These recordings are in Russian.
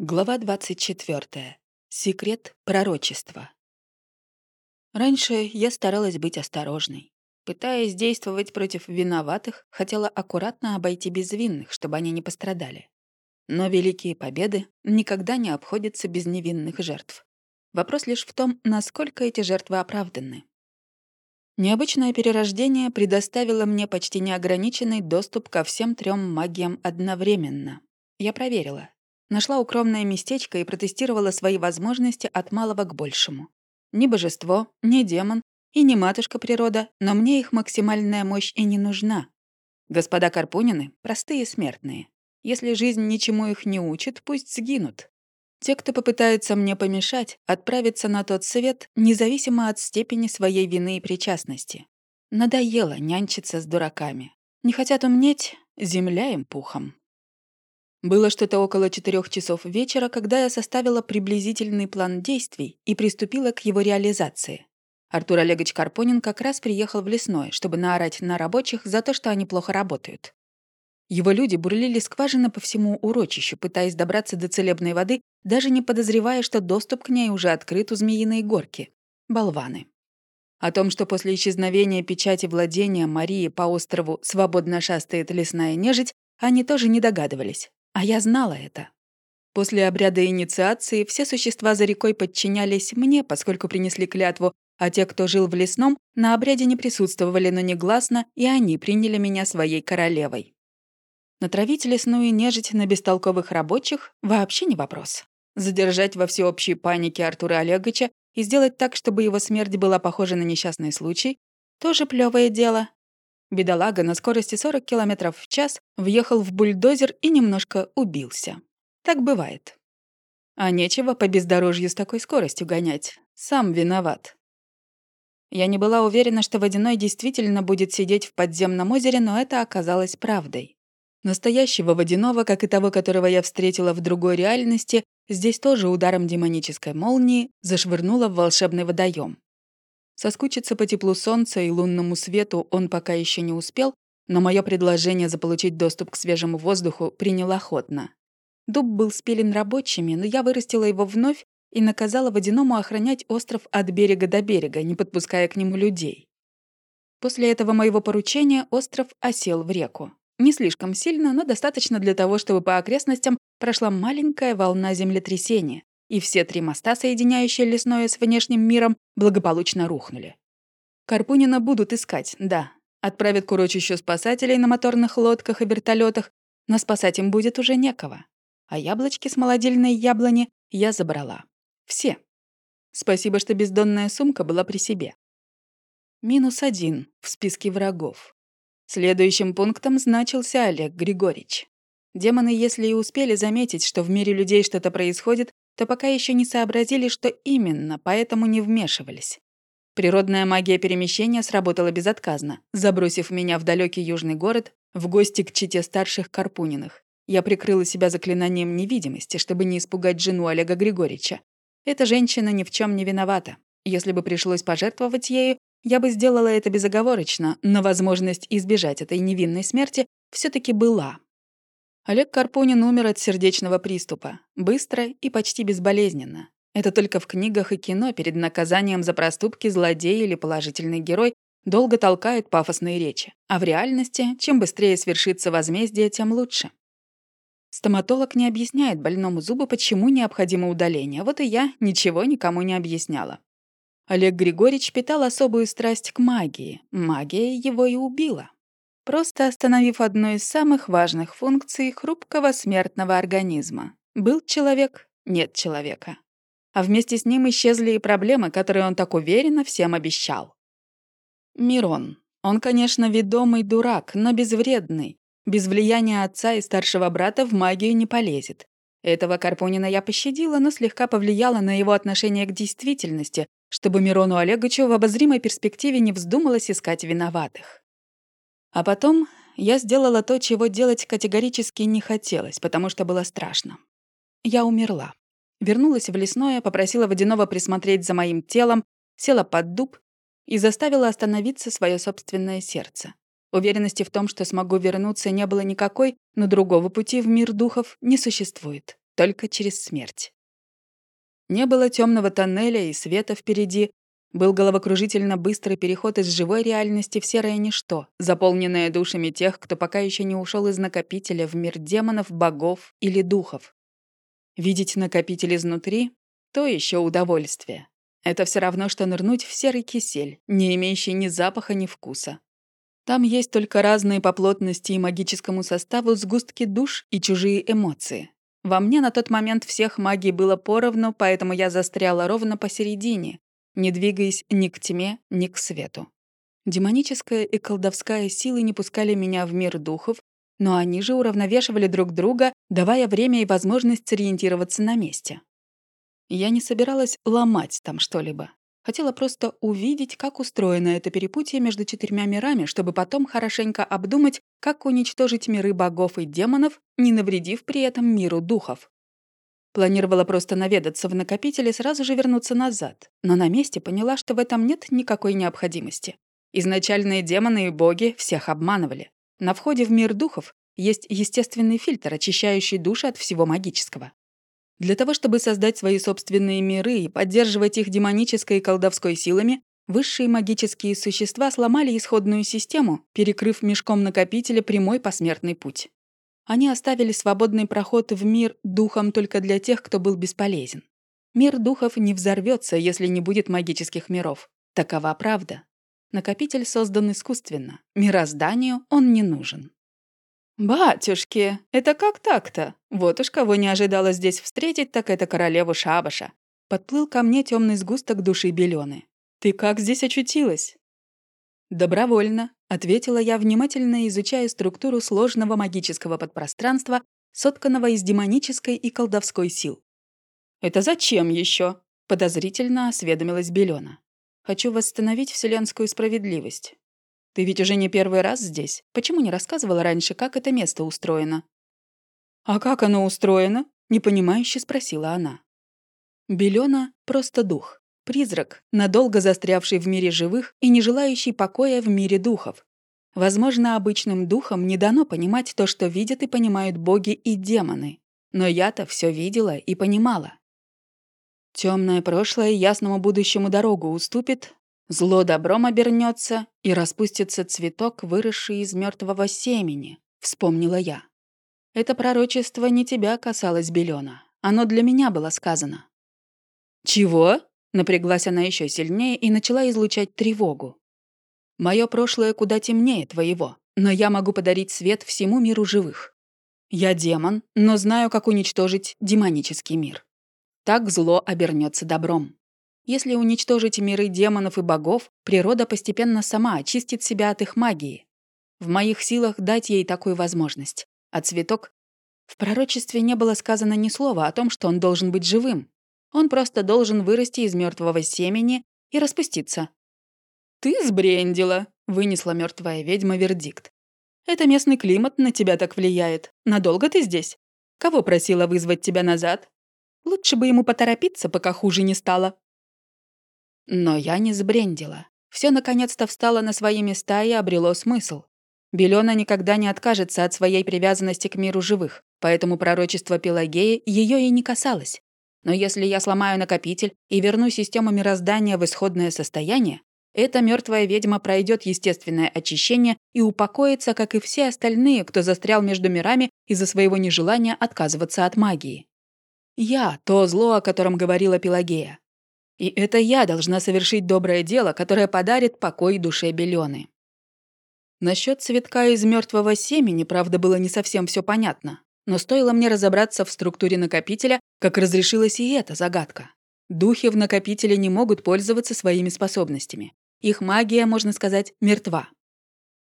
Глава 24. Секрет пророчества. Раньше я старалась быть осторожной. Пытаясь действовать против виноватых, хотела аккуратно обойти безвинных, чтобы они не пострадали. Но великие победы никогда не обходятся без невинных жертв. Вопрос лишь в том, насколько эти жертвы оправданы. Необычное перерождение предоставило мне почти неограниченный доступ ко всем трем магиям одновременно. Я проверила. Нашла укромное местечко и протестировала свои возможности от малого к большему. Ни божество, ни демон и не матушка природа, но мне их максимальная мощь и не нужна. Господа Карпунины — простые смертные. Если жизнь ничему их не учит, пусть сгинут. Те, кто попытается мне помешать, отправятся на тот свет, независимо от степени своей вины и причастности. Надоело нянчиться с дураками. Не хотят умнеть — земля им пухом. Было что-то около четырех часов вечера, когда я составила приблизительный план действий и приступила к его реализации. Артур Олегович Карпонин как раз приехал в лесное, чтобы наорать на рабочих за то, что они плохо работают. Его люди бурлили скважины по всему урочищу, пытаясь добраться до целебной воды, даже не подозревая, что доступ к ней уже открыт у Змеиной горки. Болваны. О том, что после исчезновения печати владения Марии по острову свободно шастает лесная нежить, они тоже не догадывались. А я знала это. После обряда инициации все существа за рекой подчинялись мне, поскольку принесли клятву, а те, кто жил в лесном, на обряде не присутствовали, но негласно, и они приняли меня своей королевой. Натравить лесную нежить на бестолковых рабочих — вообще не вопрос. Задержать во всеобщей панике Артура Олеговича и сделать так, чтобы его смерть была похожа на несчастный случай — тоже плевое дело. Бедолага на скорости 40 км в час въехал в бульдозер и немножко убился. Так бывает. А нечего по бездорожью с такой скоростью гонять. Сам виноват. Я не была уверена, что Водяной действительно будет сидеть в подземном озере, но это оказалось правдой. Настоящего Водяного, как и того, которого я встретила в другой реальности, здесь тоже ударом демонической молнии зашвырнуло в волшебный водоем. Соскучиться по теплу солнца и лунному свету он пока еще не успел, но мое предложение заполучить доступ к свежему воздуху принял охотно. Дуб был спилен рабочими, но я вырастила его вновь и наказала водяному охранять остров от берега до берега, не подпуская к нему людей. После этого моего поручения остров осел в реку. Не слишком сильно, но достаточно для того, чтобы по окрестностям прошла маленькая волна землетрясения, и все три моста, соединяющие лесное с внешним миром, благополучно рухнули. Карпунина будут искать, да. Отправят к урочищу спасателей на моторных лодках и вертолетах, но спасать им будет уже некого. А яблочки с молодильной яблони я забрала. Все. Спасибо, что бездонная сумка была при себе. Минус один в списке врагов. Следующим пунктом значился Олег Григорьевич. Демоны, если и успели заметить, что в мире людей что-то происходит, то пока еще не сообразили, что именно, поэтому не вмешивались. Природная магия перемещения сработала безотказно, забросив меня в далекий южный город в гости к чите старших Карпуниных. Я прикрыла себя заклинанием невидимости, чтобы не испугать жену Олега Григорьевича. Эта женщина ни в чем не виновата. Если бы пришлось пожертвовать ею, я бы сделала это безоговорочно, но возможность избежать этой невинной смерти все таки была. Олег Карпунин умер от сердечного приступа. Быстро и почти безболезненно. Это только в книгах и кино перед наказанием за проступки злодей или положительный герой долго толкают пафосные речи. А в реальности, чем быстрее свершится возмездие, тем лучше. Стоматолог не объясняет больному зубу, почему необходимо удаление. Вот и я ничего никому не объясняла. Олег Григорьевич питал особую страсть к магии. Магия его и убила просто остановив одну из самых важных функций хрупкого смертного организма. Был человек, нет человека. А вместе с ним исчезли и проблемы, которые он так уверенно всем обещал. Мирон. Он, конечно, ведомый дурак, но безвредный. Без влияния отца и старшего брата в магию не полезет. Этого Карпунина я пощадила, но слегка повлияла на его отношение к действительности, чтобы Мирону Олеговичу в обозримой перспективе не вздумалось искать виноватых. А потом я сделала то, чего делать категорически не хотелось, потому что было страшно. Я умерла. Вернулась в лесное, попросила водяного присмотреть за моим телом, села под дуб и заставила остановиться свое собственное сердце. Уверенности в том, что смогу вернуться, не было никакой, но другого пути в мир духов не существует. только через смерть. Не было темного тоннеля и света впереди, был головокружительно быстрый переход из живой реальности в серое ничто, заполненное душами тех, кто пока еще не ушел из накопителя в мир демонов, богов или духов. Видеть накопитель изнутри — то еще удовольствие. Это все равно, что нырнуть в серый кисель, не имеющий ни запаха, ни вкуса. Там есть только разные по плотности и магическому составу сгустки душ и чужие эмоции. Во мне на тот момент всех магий было поровну, поэтому я застряла ровно посередине, не двигаясь ни к тьме, ни к свету. Демоническая и колдовская силы не пускали меня в мир духов, но они же уравновешивали друг друга, давая время и возможность сориентироваться на месте. Я не собиралась ломать там что-либо. Хотела просто увидеть, как устроено это перепутье между четырьмя мирами, чтобы потом хорошенько обдумать, как уничтожить миры богов и демонов, не навредив при этом миру духов. Планировала просто наведаться в накопитель и сразу же вернуться назад, но на месте поняла, что в этом нет никакой необходимости. Изначальные демоны и боги всех обманывали. На входе в мир духов есть естественный фильтр, очищающий души от всего магического. Для того, чтобы создать свои собственные миры и поддерживать их демонической и колдовской силами, высшие магические существа сломали исходную систему, перекрыв мешком накопителя прямой посмертный путь. Они оставили свободный проход в мир духом только для тех, кто был бесполезен. Мир духов не взорвется, если не будет магических миров. Такова правда. Накопитель создан искусственно. Мирозданию он не нужен. «Батюшки, это как так-то? Вот уж кого не ожидала здесь встретить, так это королеву Шабаша». Подплыл ко мне темный сгусток души Белёны. «Ты как здесь очутилась?» «Добровольно», — ответила я, внимательно изучая структуру сложного магического подпространства, сотканного из демонической и колдовской сил. «Это зачем еще? подозрительно осведомилась Белёна. «Хочу восстановить вселенскую справедливость. Ты ведь уже не первый раз здесь. Почему не рассказывала раньше, как это место устроено?» «А как оно устроено?» — непонимающе спросила она. Белена — просто дух. Призрак, надолго застрявший в мире живых и не желающий покоя в мире духов. Возможно, обычным духам не дано понимать то, что видят и понимают боги и демоны. Но я-то все видела и понимала. Темное прошлое ясному будущему дорогу уступит, Зло добром обернется, и распустится цветок, выросший из мертвого семени, вспомнила я. Это пророчество не тебя касалось, Белена. Оно для меня было сказано. Чего? Напряглась она еще сильнее и начала излучать тревогу. Мое прошлое куда темнее твоего, но я могу подарить свет всему миру живых. Я демон, но знаю, как уничтожить демонический мир. Так зло обернется добром. Если уничтожить миры демонов и богов, природа постепенно сама очистит себя от их магии. В моих силах дать ей такую возможность. А цветок... В пророчестве не было сказано ни слова о том, что он должен быть живым. Он просто должен вырасти из мертвого семени и распуститься. «Ты сбрендила», — вынесла мертвая ведьма вердикт. «Это местный климат на тебя так влияет. Надолго ты здесь? Кого просила вызвать тебя назад? Лучше бы ему поторопиться, пока хуже не стало». Но я не сбрендила. Все наконец-то встало на свои места и обрело смысл. Белена никогда не откажется от своей привязанности к миру живых, поэтому пророчество Пелагеи ее и не касалось. Но если я сломаю накопитель и верну систему мироздания в исходное состояние, эта мертвая ведьма пройдет естественное очищение и упокоится, как и все остальные, кто застрял между мирами из-за своего нежелания отказываться от магии. Я — то зло, о котором говорила Пелагея. И это я должна совершить доброе дело, которое подарит покой душе Белены. Насчет цветка из мертвого семени, правда, было не совсем все понятно. Но стоило мне разобраться в структуре накопителя, как разрешилась и эта загадка. Духи в накопителе не могут пользоваться своими способностями. Их магия, можно сказать, мертва.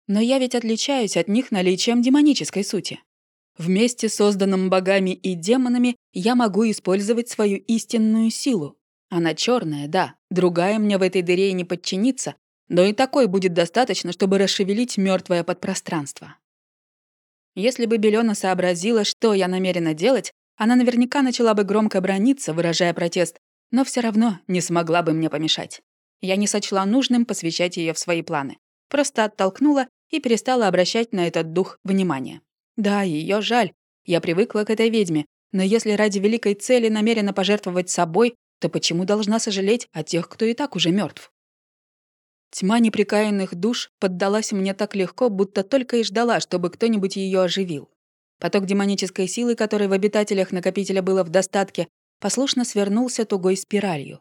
Но я ведь отличаюсь от них наличием демонической сути. Вместе созданным богами и демонами я могу использовать свою истинную силу, она черная, да, другая мне в этой дыре и не подчинится, но и такой будет достаточно, чтобы расшевелить мертвое подпространство. Если бы Белена сообразила, что я намерена делать, она наверняка начала бы громко брониться, выражая протест, но все равно не смогла бы мне помешать. Я не сочла нужным посвящать ее в свои планы. Просто оттолкнула и перестала обращать на этот дух внимание. Да, ее жаль. Я привыкла к этой ведьме, Но если ради великой цели намерена пожертвовать собой, то почему должна сожалеть о тех, кто и так уже мертв? Тьма неприкаянных душ поддалась мне так легко, будто только и ждала, чтобы кто-нибудь ее оживил. Поток демонической силы, который в обитателях накопителя было в достатке, послушно свернулся тугой спиралью.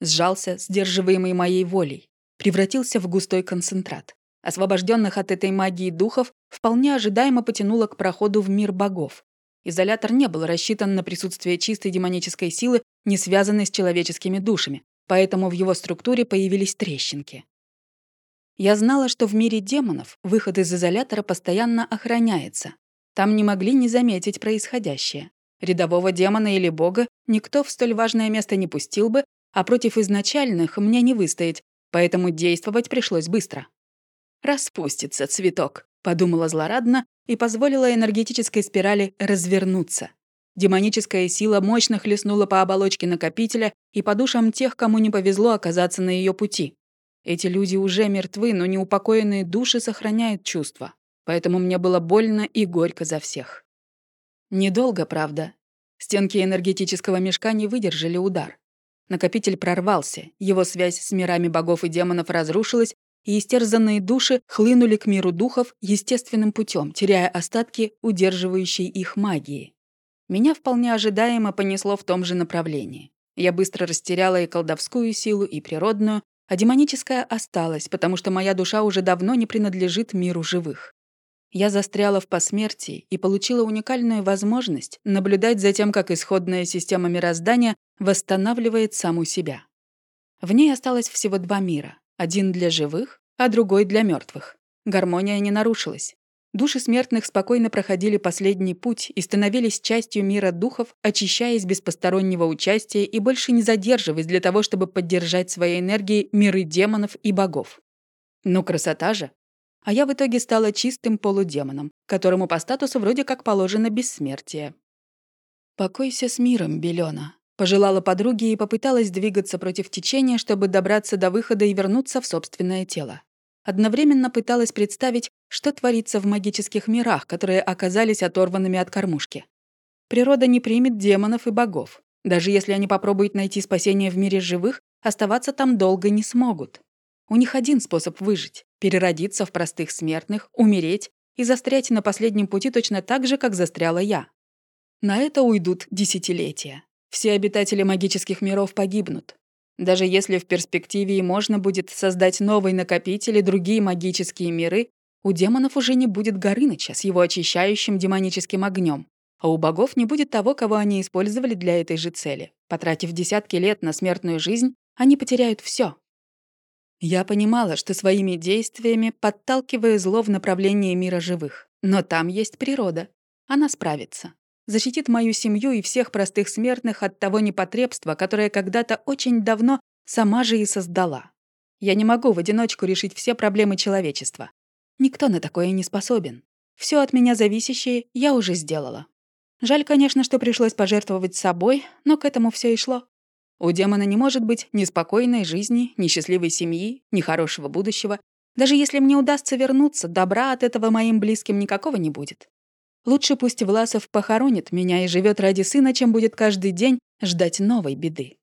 Сжался, сдерживаемый моей волей, превратился в густой концентрат. Освобожденных от этой магии духов вполне ожидаемо потянуло к проходу в мир богов. Изолятор не был рассчитан на присутствие чистой демонической силы, не связанной с человеческими душами, поэтому в его структуре появились трещинки. Я знала, что в мире демонов выход из изолятора постоянно охраняется. Там не могли не заметить происходящее. Рядового демона или бога никто в столь важное место не пустил бы, а против изначальных мне не выстоять, поэтому действовать пришлось быстро. «Распустится цветок», — подумала злорадно и позволила энергетической спирали развернуться. Демоническая сила мощно хлестнула по оболочке накопителя и по душам тех, кому не повезло оказаться на ее пути. Эти люди уже мертвы, но неупокоенные души сохраняют чувства. Поэтому мне было больно и горько за всех. Недолго, правда. Стенки энергетического мешка не выдержали удар. Накопитель прорвался, его связь с мирами богов и демонов разрушилась, и истерзанные души хлынули к миру духов естественным путем, теряя остатки удерживающей их магии. Меня вполне ожидаемо понесло в том же направлении. Я быстро растеряла и колдовскую силу, и природную, а демоническая осталась, потому что моя душа уже давно не принадлежит миру живых. Я застряла в посмертии и получила уникальную возможность наблюдать за тем, как исходная система мироздания восстанавливает саму себя. В ней осталось всего два мира. Один для живых, а другой для мертвых. Гармония не нарушилась. Души смертных спокойно проходили последний путь и становились частью мира духов, очищаясь без постороннего участия и больше не задерживаясь для того, чтобы поддержать своей энергией миры демонов и богов. Ну, красота же! А я в итоге стала чистым полудемоном, которому по статусу вроде как положено бессмертие. «Покойся с миром, Белена», Пожелала подруге и попыталась двигаться против течения, чтобы добраться до выхода и вернуться в собственное тело. Одновременно пыталась представить, что творится в магических мирах, которые оказались оторванными от кормушки. Природа не примет демонов и богов. Даже если они попробуют найти спасение в мире живых, оставаться там долго не смогут. У них один способ выжить — переродиться в простых смертных, умереть и застрять на последнем пути точно так же, как застряла я. На это уйдут десятилетия. Все обитатели магических миров погибнут. Даже если в перспективе и можно будет создать новый накопитель и другие магические миры, у демонов уже не будет Горыныча с его очищающим демоническим огнем, а у богов не будет того, кого они использовали для этой же цели. Потратив десятки лет на смертную жизнь, они потеряют все. Я понимала, что своими действиями подталкиваю зло в направлении мира живых. Но там есть природа. Она справится защитит мою семью и всех простых смертных от того непотребства, которое когда-то очень давно сама же и создала. Я не могу в одиночку решить все проблемы человечества. Никто на такое не способен. Все от меня зависящее я уже сделала. Жаль, конечно, что пришлось пожертвовать собой, но к этому все и шло. У демона не может быть ни спокойной жизни, ни счастливой семьи, ни хорошего будущего. Даже если мне удастся вернуться, добра от этого моим близким никакого не будет. Лучше пусть Власов похоронит меня и живет ради сына, чем будет каждый день ждать новой беды.